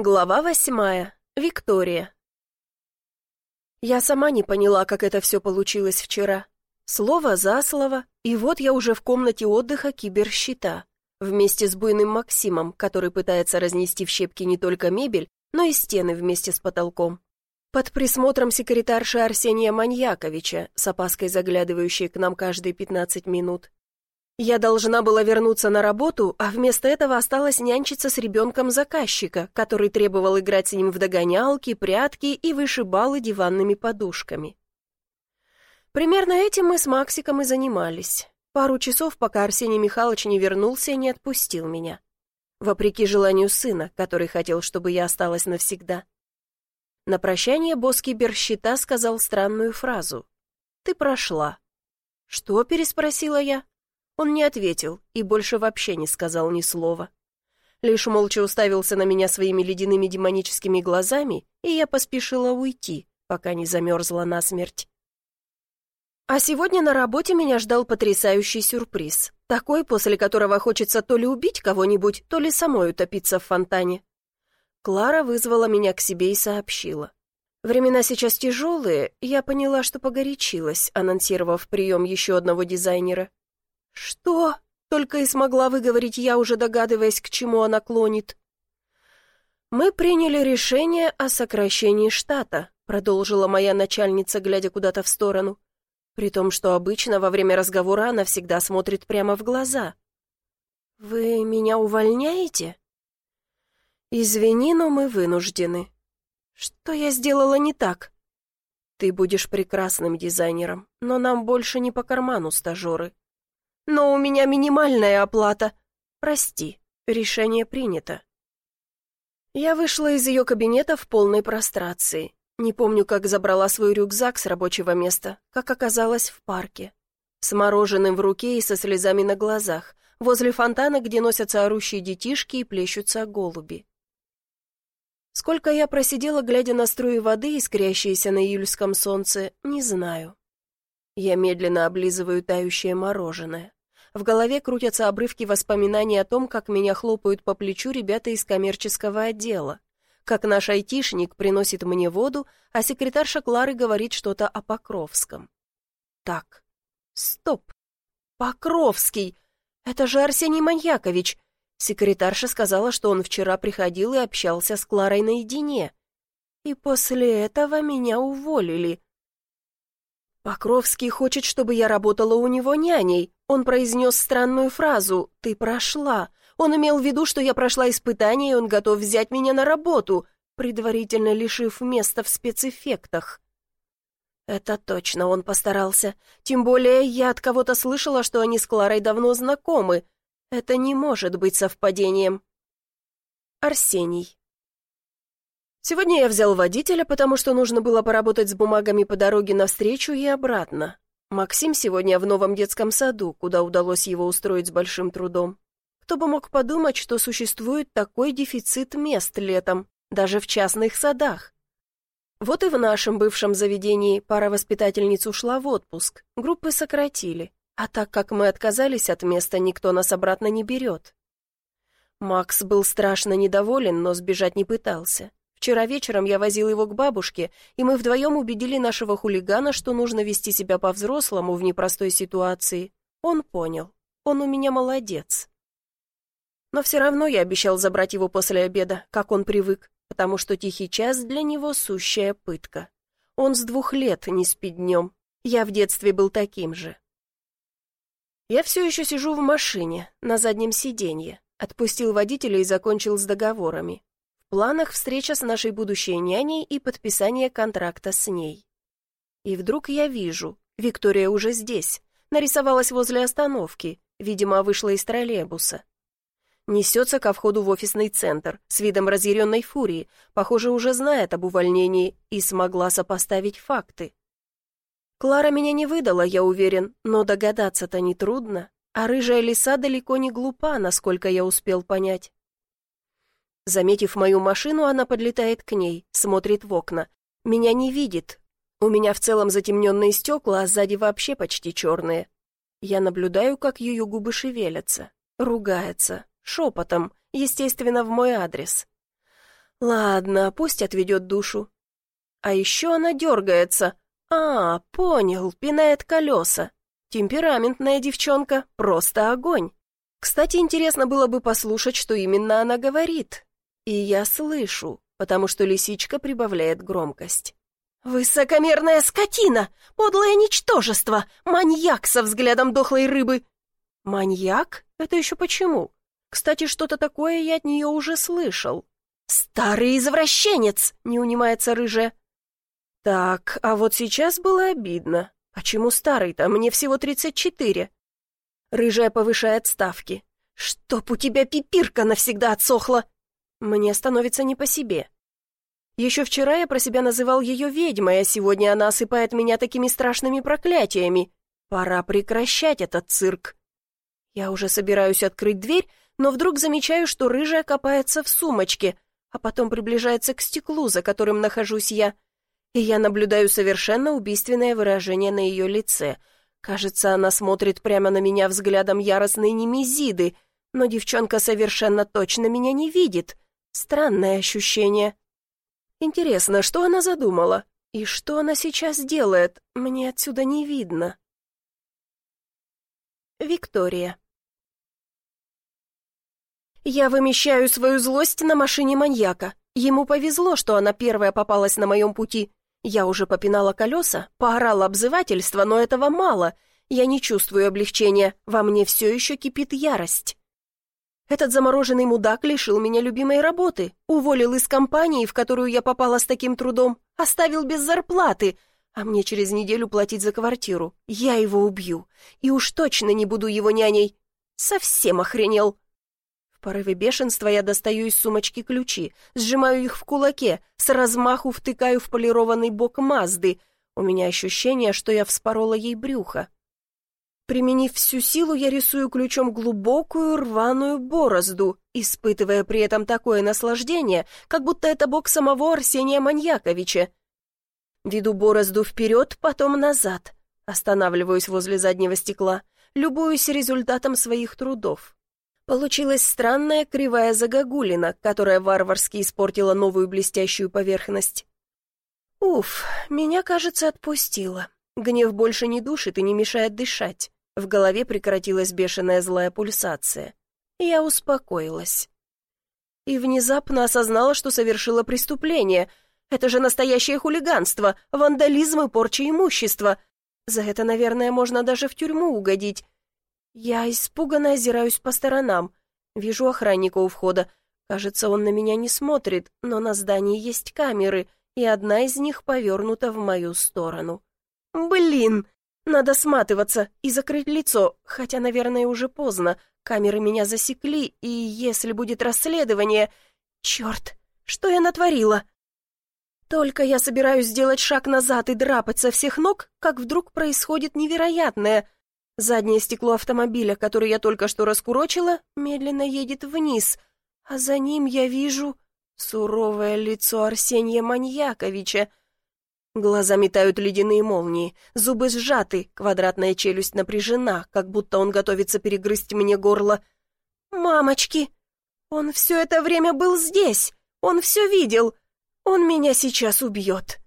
Глава восьмая. Виктория. Я сама не поняла, как это все получилось вчера. Слово за слово, и вот я уже в комнате отдыха киберщита, вместе с буйным Максимом, который пытается разнести в щепки не только мебель, но и стены вместе с потолком. Под присмотром секретарши Арсения Маньяковича, с опаской заглядывающей к нам каждые пятнадцать минут. Я должна была вернуться на работу, а вместо этого осталась нянчиться с ребенком заказчика, который требовал играть с ним в догонялки, прятки и вышибалы диванными подушками. Примерно этим мы с Максиком и занимались. Пару часов, пока Арсений Михайлович не вернулся и не отпустил меня. Вопреки желанию сына, который хотел, чтобы я осталась навсегда. На прощание босс киберщита сказал странную фразу. «Ты прошла». «Что?» — переспросила я. Он не ответил и больше вообще не сказал ни слова. Лишь молча уставился на меня своими ледяными демоническими глазами, и я поспешила уйти, пока не замерзла насмерть. А сегодня на работе меня ждал потрясающий сюрприз, такой, после которого хочется то ли убить кого-нибудь, то ли самой утопиться в фонтане. Клара вызвала меня к себе и сообщила. Времена сейчас тяжелые, я поняла, что погорячилась, анонсировав прием еще одного дизайнера. «Что?» — только и смогла выговорить я, уже догадываясь, к чему она клонит. «Мы приняли решение о сокращении штата», — продолжила моя начальница, глядя куда-то в сторону. При том, что обычно во время разговора она всегда смотрит прямо в глаза. «Вы меня увольняете?» «Извини, но мы вынуждены». «Что я сделала не так?» «Ты будешь прекрасным дизайнером, но нам больше не по карману стажеры. Но у меня минимальная оплата. Прости, решение принято. Я вышла из ее кабинета в полной прострации. Не помню, как забрала свой рюкзак с рабочего места, как оказалась в парке. С мороженым в руке и со слезами на глазах, возле фонтана, где носятся орущие детишки и плещутся голуби. Сколько я просидела, глядя на струи воды, искрящиеся на июльском солнце, не знаю. Я медленно облизываю тающее мороженое. В голове крутятся обрывки воспоминаний о том, как меня хлопают по плечу ребята из коммерческого отдела, как наш айтишник приносит мне воду, а секретарша Клары говорит что-то о Покровском. Так, стоп. Покровский! Это же Арсений Маньякович. Секретарша сказала, что он вчера приходил и общался с Кларой наедине. И после этого меня уволили. Покровский хочет, чтобы я работала у него няней. Он произнес странную фразу «ты прошла». Он имел в виду, что я прошла испытание, и он готов взять меня на работу, предварительно лишив места в спецэффектах. Это точно он постарался. Тем более я от кого-то слышала, что они с Кларой давно знакомы. Это не может быть совпадением. Арсений. Сегодня я взял водителя, потому что нужно было поработать с бумагами по дороге навстречу и обратно. Максим сегодня в новом детском саду, куда удалось его устроить с большим трудом. Кто бы мог подумать, что существует такой дефицит мест летом, даже в частных садах. Вот и в нашем бывшем заведении пара воспитательниц ушла в отпуск, группы сократили, а так как мы отказались от места, никто нас обратно не берет. Макс был страшно недоволен, но сбежать не пытался. Вчера вечером я возил его к бабушке, и мы вдвоем убедили нашего хулигана, что нужно вести себя по-взрослому в непростой ситуации. Он понял. Он у меня молодец. Но все равно я обещал забрать его после обеда, как он привык, потому что тихий час для него сущая пытка. Он с двух лет не спит днем. Я в детстве был таким же. Я все еще сижу в машине, на заднем сиденье. Отпустил водителя и закончил с договорами планах встреча с нашей будущей няней и подписание контракта с ней. И вдруг я вижу, Виктория уже здесь, нарисовалась возле остановки, видимо, вышла из троллейбуса. Несется ко входу в офисный центр с видом разъяренной фурии, похоже, уже знает об увольнении и смогла сопоставить факты. Клара меня не выдала, я уверен, но догадаться-то нетрудно, а рыжая лиса далеко не глупа, насколько я успел понять. Заметив мою машину, она подлетает к ней, смотрит в окна. Меня не видит. У меня в целом затемненные стекла, а сзади вообще почти черные. Я наблюдаю, как ее губы шевелятся. Ругается. Шепотом, естественно, в мой адрес. Ладно, пусть отведет душу. А еще она дергается. А, понял, пинает колеса. Темпераментная девчонка, просто огонь. Кстати, интересно было бы послушать, что именно она говорит. И я слышу, потому что лисичка прибавляет громкость. «Высокомерная скотина! Подлое ничтожество! Маньяк со взглядом дохлой рыбы!» «Маньяк? Это еще почему? Кстати, что-то такое я от нее уже слышал». «Старый извращенец!» — не унимается рыжая. «Так, а вот сейчас было обидно. Почему старый-то? Мне всего тридцать четыре». Рыжая повышает ставки. «Чтоб у тебя пипирка навсегда отсохла!» Мне становится не по себе. Еще вчера я про себя называл ее ведьмой, а сегодня она осыпает меня такими страшными проклятиями. Пора прекращать этот цирк. Я уже собираюсь открыть дверь, но вдруг замечаю, что рыжая копается в сумочке, а потом приближается к стеклу, за которым нахожусь я. И я наблюдаю совершенно убийственное выражение на ее лице. Кажется, она смотрит прямо на меня взглядом яростной немезиды, но девчонка совершенно точно меня не видит. Странное ощущение. Интересно, что она задумала? И что она сейчас делает? Мне отсюда не видно. Виктория. Я вымещаю свою злость на машине маньяка. Ему повезло, что она первая попалась на моем пути. Я уже попинала колеса, поорала обзывательство, но этого мало. Я не чувствую облегчения, во мне все еще кипит ярость. Этот замороженный мудак лишил меня любимой работы, уволил из компании, в которую я попала с таким трудом, оставил без зарплаты, а мне через неделю платить за квартиру. Я его убью, и уж точно не буду его няней. Совсем охренел. В порыве бешенства я достаю из сумочки ключи, сжимаю их в кулаке, с размаху втыкаю в полированный бок Мазды. У меня ощущение, что я вспорола ей брюхо. Применив всю силу, я рисую ключом глубокую рваную борозду, испытывая при этом такое наслаждение, как будто это бок самого Арсения Маньяковича. Веду борозду вперед, потом назад. Останавливаюсь возле заднего стекла, любуюсь результатом своих трудов. Получилась странная кривая загогулина, которая варварски испортила новую блестящую поверхность. Уф, меня, кажется, отпустило. Гнев больше не душит и не мешает дышать. В голове прекратилась бешеная злая пульсация. Я успокоилась. И внезапно осознала, что совершила преступление. Это же настоящее хулиганство, вандализм и порча имущества. За это, наверное, можно даже в тюрьму угодить. Я испуганно озираюсь по сторонам. Вижу охранника у входа. Кажется, он на меня не смотрит, но на здании есть камеры, и одна из них повернута в мою сторону. «Блин!» Надо сматываться и закрыть лицо, хотя, наверное, уже поздно. Камеры меня засекли, и если будет расследование... Черт, что я натворила? Только я собираюсь сделать шаг назад и драпать со всех ног, как вдруг происходит невероятное. Заднее стекло автомобиля, который я только что раскурочила, медленно едет вниз, а за ним я вижу суровое лицо Арсения Маньяковича, Глаза метают ледяные молнии, зубы сжаты, квадратная челюсть напряжена, как будто он готовится перегрызть мне горло. «Мамочки! Он все это время был здесь! Он все видел! Он меня сейчас убьет!»